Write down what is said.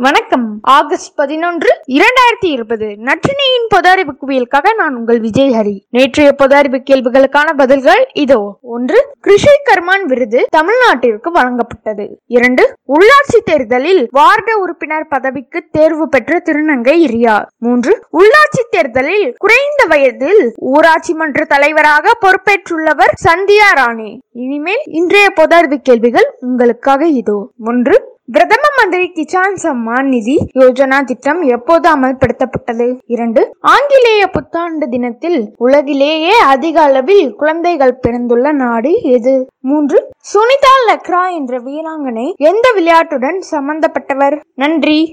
வணக்கம். ஆகஸ்ட் பதினொன்று இரண்டாயிரத்தி இருபது. நற்றினியின் பொதாரிப்பு குவியலுக்காக நான் உங்கள் விஜய் ஹரி. நேற்றைய பொதறிவு கேள்விகளுக்கான பதில்கள் இதோ. ஒன்று கிருஷி கர்மான் விருது தமிழ்நாட்டிற்கு வழங்கப்பட்டது. இரண்டு உள்ளாட்சி தேர்தலில் வார்டு உறுப்பினர் பதவிக்கு தேர்வு பெற்ற திருநங்கை ரியா மூன்று உள்ளாட்சி தேர்தலில் குறைந்த வயதில் ஊராட்சி மன்ற தலைவராக பொறுப்பேற்றுள்ளவர் சந்தியா ராணி. இனிமேல் இன்றைய பொதறிவு கேள்விகள் உங்களுக்காக இதோ. ஒன்று பிரதம கிசான் சம்மான் நிதி யோஜனா திட்டம் எப்போது அமல்படுத்தப்பட்டது? இரண்டு ஆங்கிலேய புத்தாண்டு தினத்தில் உலகிலேயே அதிக அளவில் குழந்தைகள் பிறந்துள்ள நாடு எது? மூன்று சுனிதா லக்ரா என்ற வீராங்கனை எந்த விளையாட்டுடன் சம்பந்தப்பட்டவர்? நன்றி.